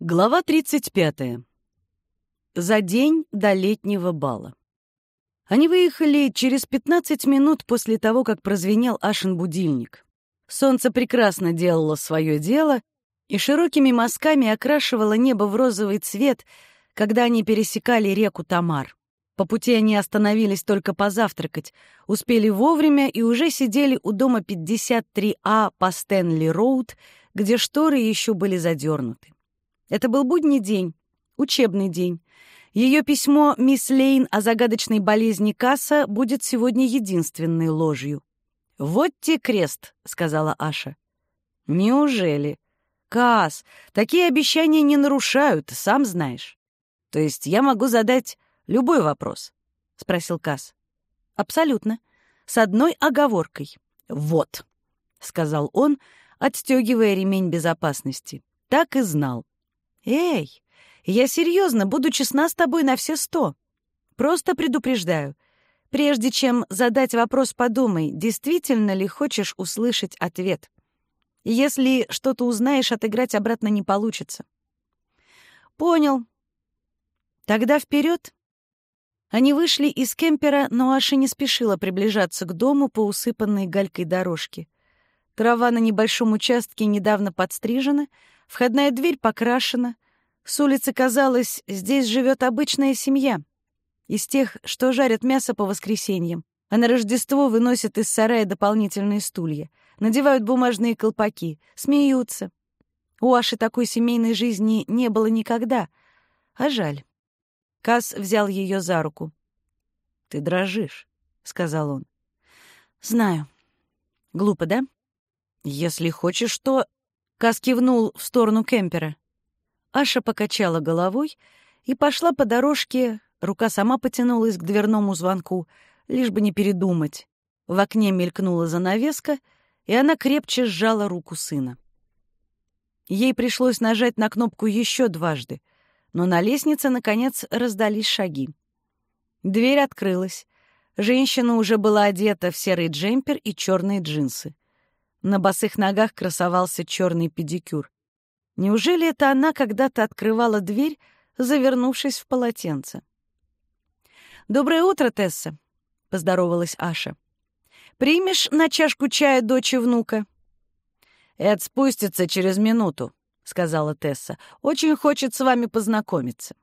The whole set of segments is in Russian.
Глава 35. За день до летнего бала. Они выехали через 15 минут после того, как прозвенел Ашин будильник. Солнце прекрасно делало свое дело и широкими мазками окрашивало небо в розовый цвет, когда они пересекали реку Тамар. По пути они остановились только позавтракать, успели вовремя и уже сидели у дома 53А по Стэнли-Роуд, где шторы еще были задернуты. Это был будний день, учебный день. Ее письмо «Мисс Лейн» о загадочной болезни Касса будет сегодня единственной ложью. «Вот те крест», — сказала Аша. «Неужели?» «Касс, такие обещания не нарушают, сам знаешь». «То есть я могу задать любой вопрос?» — спросил Касс. «Абсолютно. С одной оговоркой». «Вот», — сказал он, отстегивая ремень безопасности. «Так и знал. «Эй, я серьезно, буду честна с тобой на все сто. Просто предупреждаю. Прежде чем задать вопрос, подумай, действительно ли хочешь услышать ответ. Если что-то узнаешь, отыграть обратно не получится». «Понял. Тогда вперед. Они вышли из кемпера, но Аша не спешила приближаться к дому по усыпанной галькой дорожке. Трава на небольшом участке недавно подстрижена — Входная дверь покрашена. С улицы казалось, здесь живет обычная семья. Из тех, что жарят мясо по воскресеньям. А на Рождество выносят из сарая дополнительные стулья. Надевают бумажные колпаки. Смеются. У Аши такой семейной жизни не было никогда. А жаль. Кас взял ее за руку. «Ты дрожишь», — сказал он. «Знаю. Глупо, да? Если хочешь, то Кас кивнул в сторону кемпера. Аша покачала головой и пошла по дорожке, рука сама потянулась к дверному звонку, лишь бы не передумать. В окне мелькнула занавеска, и она крепче сжала руку сына. Ей пришлось нажать на кнопку еще дважды, но на лестнице, наконец, раздались шаги. Дверь открылась. Женщина уже была одета в серый джемпер и черные джинсы. На босых ногах красовался черный педикюр. Неужели это она когда-то открывала дверь, завернувшись в полотенце? «Доброе утро, Тесса», — поздоровалась Аша. «Примешь на чашку чая дочь и внука?» «Эд спустится через минуту», — сказала Тесса. «Очень хочет с вами познакомиться».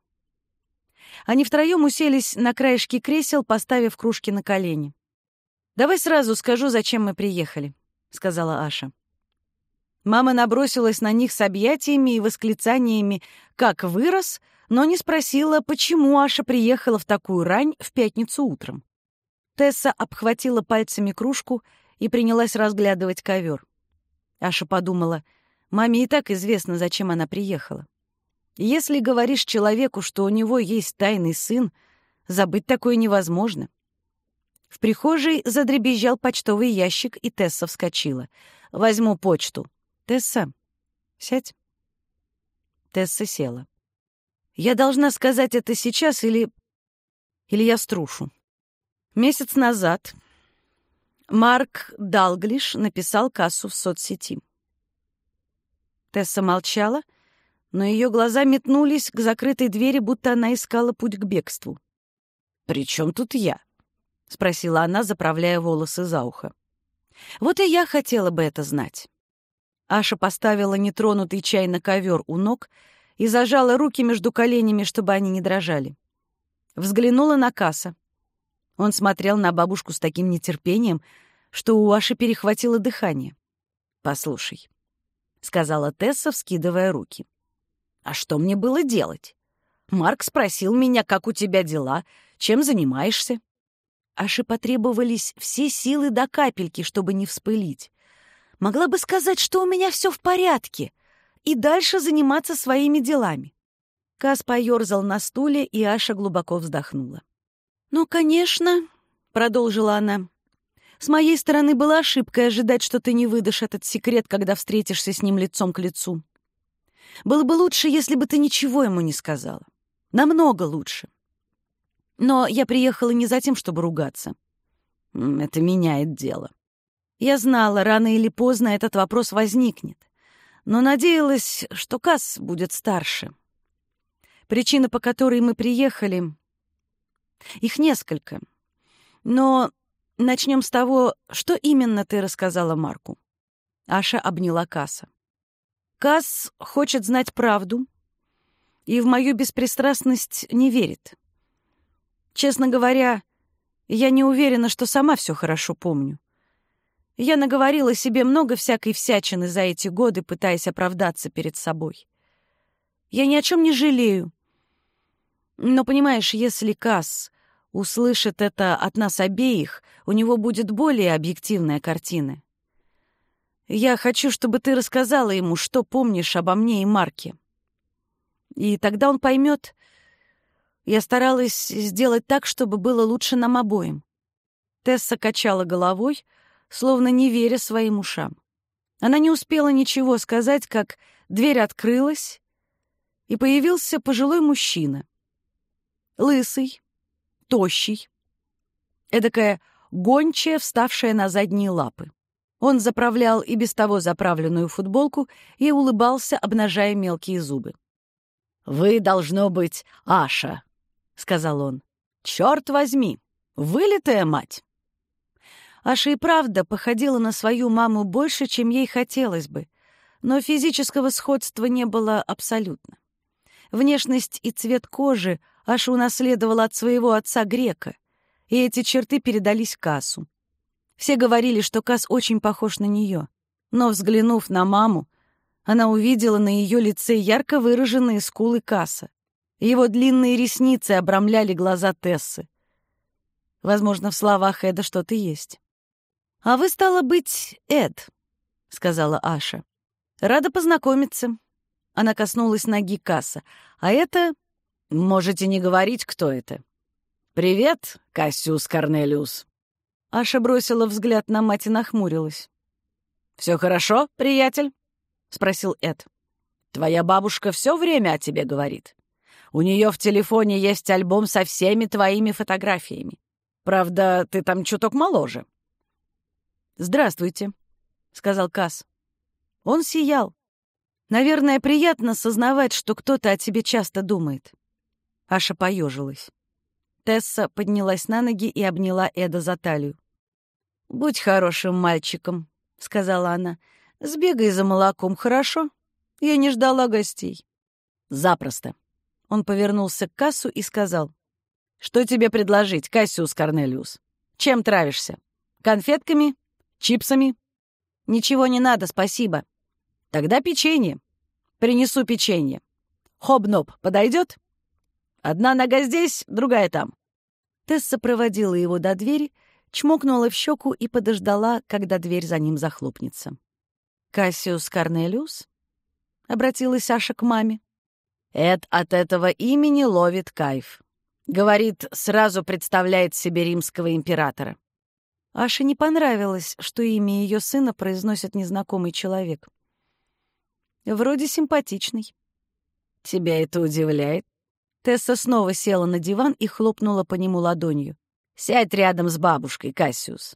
Они втроем уселись на краешке кресел, поставив кружки на колени. «Давай сразу скажу, зачем мы приехали», сказала Аша. Мама набросилась на них с объятиями и восклицаниями «как вырос», но не спросила, почему Аша приехала в такую рань в пятницу утром. Тесса обхватила пальцами кружку и принялась разглядывать ковер. Аша подумала, маме и так известно, зачем она приехала. Если говоришь человеку, что у него есть тайный сын, забыть такое невозможно. В прихожей задребезжал почтовый ящик, и Тесса вскочила. «Возьму почту». «Тесса, сядь». Тесса села. «Я должна сказать это сейчас или... или я струшу?» Месяц назад Марк Далглиш написал кассу в соцсети. Тесса молчала, но ее глаза метнулись к закрытой двери, будто она искала путь к бегству. «При чем тут я?» — спросила она, заправляя волосы за ухо. «Вот и я хотела бы это знать». Аша поставила нетронутый чай на ковер у ног и зажала руки между коленями, чтобы они не дрожали. Взглянула на Касса. Он смотрел на бабушку с таким нетерпением, что у Аши перехватило дыхание. «Послушай», — сказала Тесса, вскидывая руки. «А что мне было делать? Марк спросил меня, как у тебя дела, чем занимаешься. Аше потребовались все силы до капельки, чтобы не вспылить. Могла бы сказать, что у меня все в порядке, и дальше заниматься своими делами. Кас поерзал на стуле, и Аша глубоко вздохнула. «Ну, конечно», — продолжила она, — «с моей стороны была ошибкой ожидать, что ты не выдашь этот секрет, когда встретишься с ним лицом к лицу. Было бы лучше, если бы ты ничего ему не сказала. Намного лучше. Но я приехала не за тем, чтобы ругаться. Это меняет дело. Я знала, рано или поздно этот вопрос возникнет. но надеялась, что Касс будет старше. Причина, по которой мы приехали... Их несколько. Но начнем с того, что именно ты рассказала Марку. Аша обняла Касса. Касс хочет знать правду и в мою беспристрастность не верит. Честно говоря, я не уверена, что сама все хорошо помню. Я наговорила себе много всякой всячины за эти годы, пытаясь оправдаться перед собой. Я ни о чем не жалею. Но, понимаешь, если Касс услышит это от нас обеих, у него будет более объективная картина. Я хочу, чтобы ты рассказала ему, что помнишь обо мне и Марке. И тогда он поймет. Я старалась сделать так, чтобы было лучше нам обоим. Тесса качала головой, словно не веря своим ушам. Она не успела ничего сказать, как дверь открылась, и появился пожилой мужчина. Лысый, тощий, эдакая гончая, вставшая на задние лапы. Он заправлял и без того заправленную футболку и улыбался, обнажая мелкие зубы. «Вы, должно быть, Аша», — сказал он. «Черт возьми, вылитая мать!» Аша и правда походила на свою маму больше, чем ей хотелось бы, но физического сходства не было абсолютно. Внешность и цвет кожи Аша унаследовала от своего отца грека, и эти черты передались Касу. Все говорили, что Кас очень похож на нее, но, взглянув на маму, она увидела на ее лице ярко выраженные скулы Касса. Его длинные ресницы обрамляли глаза Тессы. Возможно, в словах Эда что-то есть. «А вы, стало быть, Эд», — сказала Аша. «Рада познакомиться». Она коснулась ноги Касса. «А это...» «Можете не говорить, кто это». «Привет, Кассиус Корнелиус». Аша бросила взгляд на мать и нахмурилась. «Все хорошо, приятель?» — спросил Эд. «Твоя бабушка все время о тебе говорит. У нее в телефоне есть альбом со всеми твоими фотографиями. Правда, ты там чуток моложе». «Здравствуйте», — сказал Касс. Он сиял. Наверное, приятно сознавать, что кто-то о тебе часто думает. Аша поежилась. Тесса поднялась на ноги и обняла Эда за талию. «Будь хорошим мальчиком», — сказала она. «Сбегай за молоком, хорошо? Я не ждала гостей». «Запросто». Он повернулся к кассу и сказал. «Что тебе предложить, Кассиус Корнелиус? Чем травишься? Конфетками Чипсами? Ничего не надо, спасибо. Тогда печенье. Принесу печенье. Хобноб подойдет? Одна нога здесь, другая там. Тесса проводила его до двери, чмокнула в щеку и подождала, когда дверь за ним захлопнется. «Кассиус Корнелиус?» — обратилась Саша к маме. «Эд от этого имени ловит кайф. Говорит, сразу представляет себе римского императора. Аше не понравилось, что имя ее сына произносит незнакомый человек. Вроде симпатичный. Тебя это удивляет? Тесса снова села на диван и хлопнула по нему ладонью. «Сядь рядом с бабушкой, Кассиус».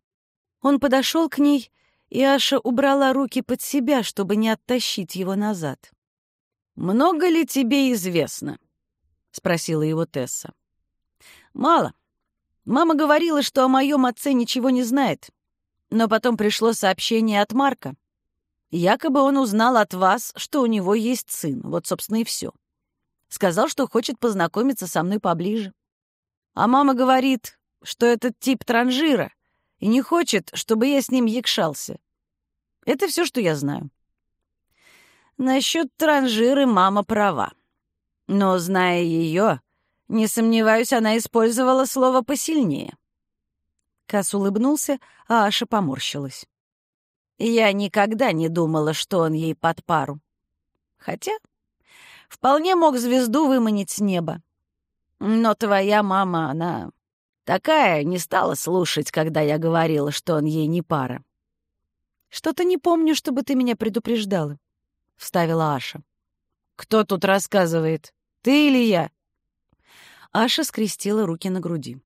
Он подошел к ней, и Аша убрала руки под себя, чтобы не оттащить его назад. «Много ли тебе известно?» — спросила его Тесса. «Мало. Мама говорила, что о моем отце ничего не знает. Но потом пришло сообщение от Марка. Якобы он узнал от вас, что у него есть сын. Вот, собственно, и все. Сказал, что хочет познакомиться со мной поближе. А мама говорит, что этот тип транжира и не хочет, чтобы я с ним якшался. Это все, что я знаю. Насчет транжиры мама права. Но, зная ее, не сомневаюсь, она использовала слово посильнее. Кас улыбнулся, а Аша поморщилась. Я никогда не думала, что он ей под пару. Хотя вполне мог звезду выманить с неба. Но твоя мама, она такая, не стала слушать, когда я говорила, что он ей не пара. «Что-то не помню, чтобы ты меня предупреждала», — вставила Аша. «Кто тут рассказывает, ты или я?» Аша скрестила руки на груди.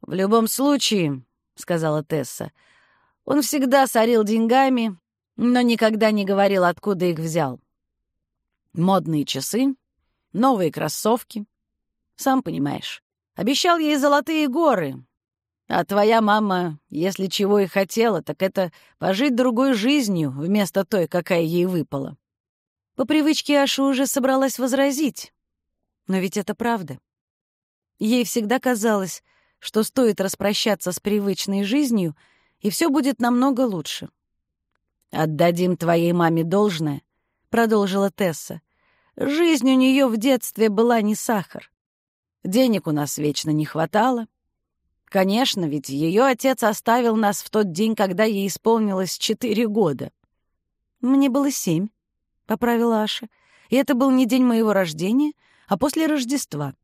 «В любом случае», — сказала Тесса, — «он всегда сорил деньгами, но никогда не говорил, откуда их взял. Модные часы, новые кроссовки. Сам понимаешь, обещал ей золотые горы. А твоя мама, если чего и хотела, так это пожить другой жизнью вместо той, какая ей выпала. По привычке Аша уже собралась возразить. Но ведь это правда. Ей всегда казалось, что стоит распрощаться с привычной жизнью, и все будет намного лучше. «Отдадим твоей маме должное», — продолжила Тесса. «Жизнь у нее в детстве была не сахар. Денег у нас вечно не хватало. Конечно, ведь ее отец оставил нас в тот день, когда ей исполнилось четыре года. Мне было семь, — поправила Аша. И это был не день моего рождения, а после Рождества.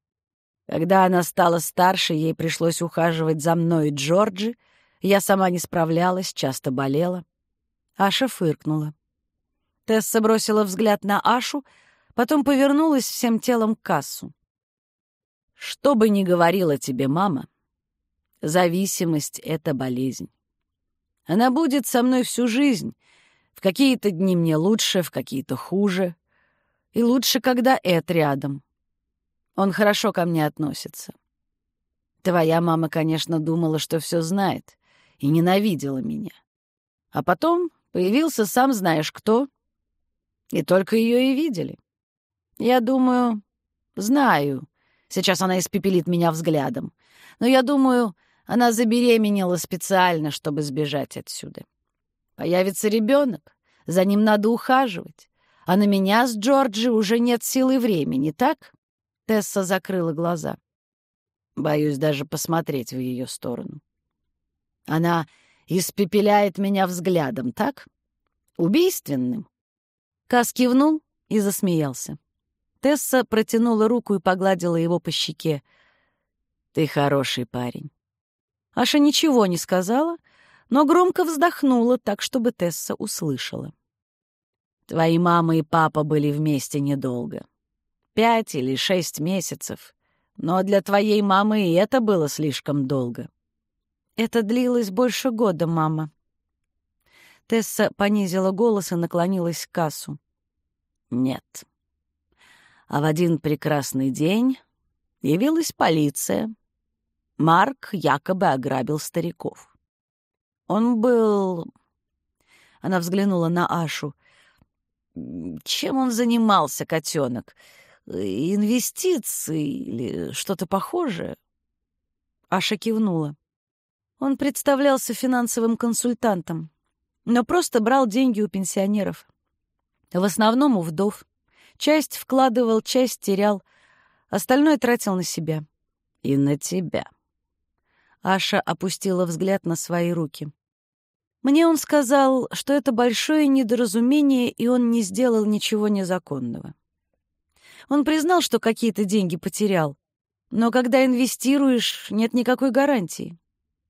Когда она стала старше, ей пришлось ухаживать за мной и Джорджи. Я сама не справлялась, часто болела. Аша фыркнула. Тесса бросила взгляд на Ашу, потом повернулась всем телом к кассу. «Что бы ни говорила тебе мама, зависимость — это болезнь. Она будет со мной всю жизнь. В какие-то дни мне лучше, в какие-то хуже. И лучше, когда Эд рядом. Он хорошо ко мне относится. Твоя мама, конечно, думала, что все знает, и ненавидела меня. А потом Появился сам знаешь кто, и только ее и видели. Я думаю, знаю, сейчас она испепелит меня взглядом, но я думаю, она забеременела специально, чтобы сбежать отсюда. Появится ребенок, за ним надо ухаживать, а на меня с Джорджи уже нет силы времени, так? Тесса закрыла глаза. Боюсь даже посмотреть в ее сторону. Она испепеляет меня взглядом, так? Убийственным. Кас кивнул и засмеялся. Тесса протянула руку и погладила его по щеке. «Ты хороший парень». Аша ничего не сказала, но громко вздохнула так, чтобы Тесса услышала. «Твои мама и папа были вместе недолго. Пять или шесть месяцев. Но для твоей мамы и это было слишком долго. «Это длилось больше года, мама». Тесса понизила голос и наклонилась к кассу. «Нет. А в один прекрасный день явилась полиция. Марк якобы ограбил стариков. Он был...» Она взглянула на Ашу. «Чем он занимался, котенок? Инвестиции или что-то похожее?» Аша кивнула. Он представлялся финансовым консультантом, но просто брал деньги у пенсионеров. В основном у вдов. Часть вкладывал, часть терял, остальное тратил на себя. И на тебя. Аша опустила взгляд на свои руки. Мне он сказал, что это большое недоразумение, и он не сделал ничего незаконного. Он признал, что какие-то деньги потерял, но когда инвестируешь, нет никакой гарантии.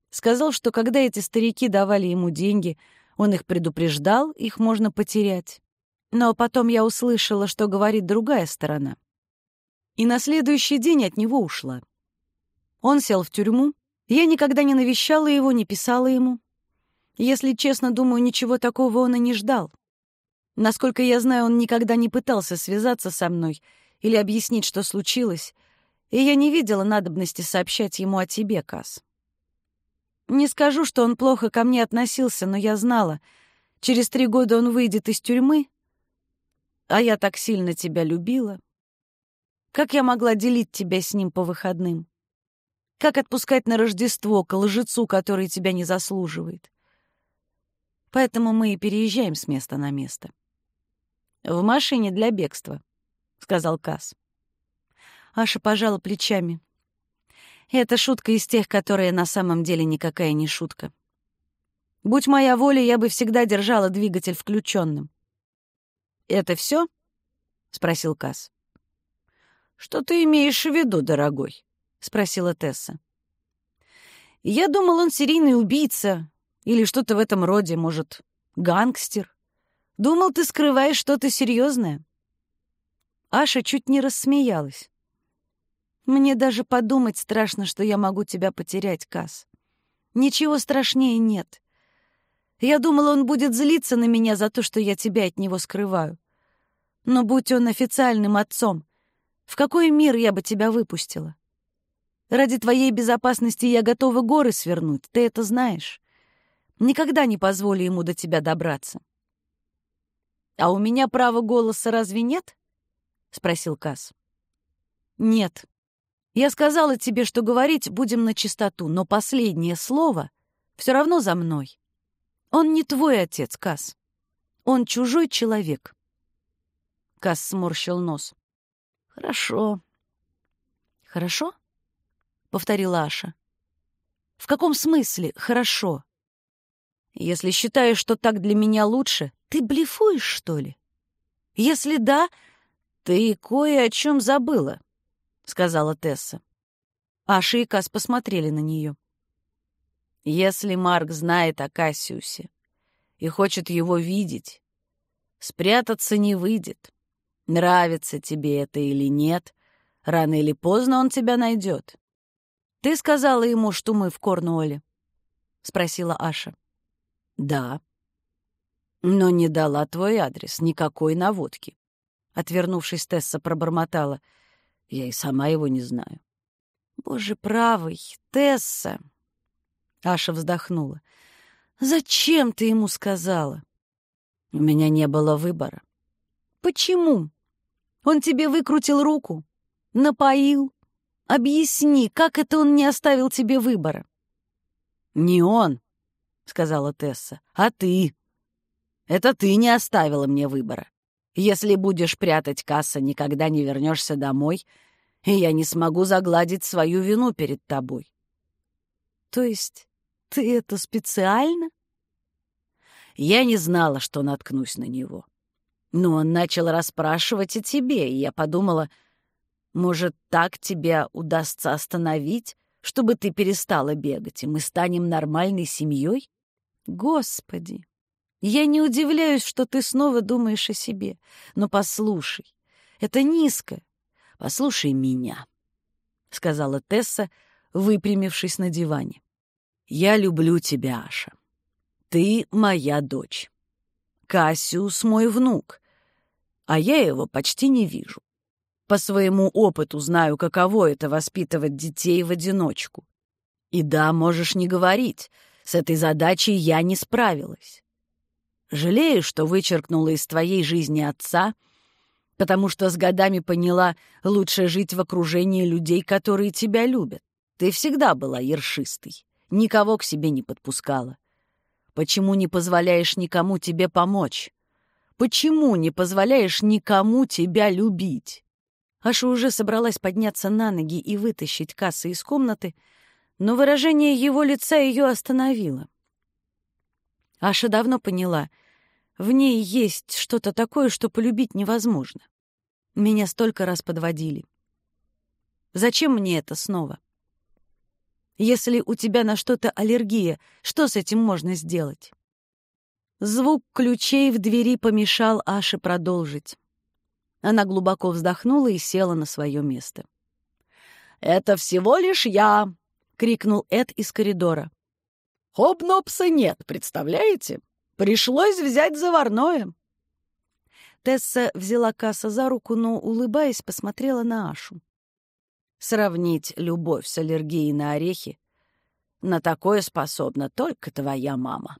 Сказал, что когда эти старики давали ему деньги, он их предупреждал, их можно потерять. Но потом я услышала, что говорит другая сторона. И на следующий день от него ушла. Он сел в тюрьму, я никогда не навещала его, не писала ему. Если честно, думаю, ничего такого он и не ждал. Насколько я знаю, он никогда не пытался связаться со мной или объяснить, что случилось, и я не видела надобности сообщать ему о тебе, Касс. Не скажу, что он плохо ко мне относился, но я знала, через три года он выйдет из тюрьмы, а я так сильно тебя любила. Как я могла делить тебя с ним по выходным? Как отпускать на Рождество к лжецу, который тебя не заслуживает? Поэтому мы и переезжаем с места на место. «В машине для бегства», — сказал Касс. Аша пожала плечами. Это шутка из тех, которые на самом деле никакая не шутка. Будь моя воля, я бы всегда держала двигатель включенным. «Это все? спросил Касс. «Что ты имеешь в виду, дорогой?» — спросила Тесса. «Я думал, он серийный убийца или что-то в этом роде, может, гангстер. Думал, ты скрываешь что-то серьезное. Аша чуть не рассмеялась. Мне даже подумать страшно, что я могу тебя потерять, Кас. Ничего страшнее нет. Я думала, он будет злиться на меня за то, что я тебя от него скрываю. Но будь он официальным отцом, в какой мир я бы тебя выпустила? Ради твоей безопасности я готова горы свернуть, ты это знаешь. Никогда не позволю ему до тебя добраться. «А у меня права голоса разве нет?» — спросил Касс. «Нет. Я сказала тебе, что говорить будем на чистоту, но последнее слово все равно за мной. Он не твой отец, Касс. Он чужой человек». Касс сморщил нос. «Хорошо». «Хорошо?» — повторила Аша. «В каком смысле «хорошо»?» «Если считаешь, что так для меня лучше, ты блефуешь, что ли? Если да, ты кое о чем забыла, — сказала Тесса. Аша и Кас посмотрели на нее. Если Марк знает о Кассиусе и хочет его видеть, спрятаться не выйдет. Нравится тебе это или нет, рано или поздно он тебя найдет. Ты сказала ему, что мы в Корнуолле? — спросила Аша. — Да, но не дала твой адрес, никакой наводки. Отвернувшись, Тесса пробормотала. Я и сама его не знаю. Боже правый, Тесса! Аша вздохнула. Зачем ты ему сказала? У меня не было выбора. Почему? Он тебе выкрутил руку, напоил. Объясни, как это он не оставил тебе выбора? Не он, сказала Тесса, а ты. Это ты не оставила мне выбора. Если будешь прятать касса, никогда не вернешься домой, и я не смогу загладить свою вину перед тобой. То есть ты это специально? Я не знала, что наткнусь на него. Но он начал расспрашивать о тебе, и я подумала, может, так тебя удастся остановить, чтобы ты перестала бегать, и мы станем нормальной семьей? Господи, я не удивляюсь, что ты снова думаешь о себе. Но послушай, это низко. Послушай меня, — сказала Тесса, выпрямившись на диване. Я люблю тебя, Аша. Ты моя дочь. Кассиус мой внук, а я его почти не вижу. По своему опыту знаю, каково это воспитывать детей в одиночку. И да, можешь не говорить, с этой задачей я не справилась. Жалею, что вычеркнула из твоей жизни отца, потому что с годами поняла, лучше жить в окружении людей, которые тебя любят. Ты всегда была ершистой, никого к себе не подпускала. Почему не позволяешь никому тебе помочь? Почему не позволяешь никому тебя любить? Аша уже собралась подняться на ноги и вытащить кассы из комнаты, но выражение его лица ее остановило. Аша давно поняла, в ней есть что-то такое, что полюбить невозможно. Меня столько раз подводили. Зачем мне это снова? Если у тебя на что-то аллергия, что с этим можно сделать? Звук ключей в двери помешал Аше продолжить. Она глубоко вздохнула и села на свое место. «Это всего лишь я!» — крикнул Эд из коридора. Хобнопса нет, представляете? Пришлось взять заварное. Тесса взяла Касса за руку, но, улыбаясь, посмотрела на Ашу. Сравнить любовь с аллергией на орехи — на такое способна только твоя мама.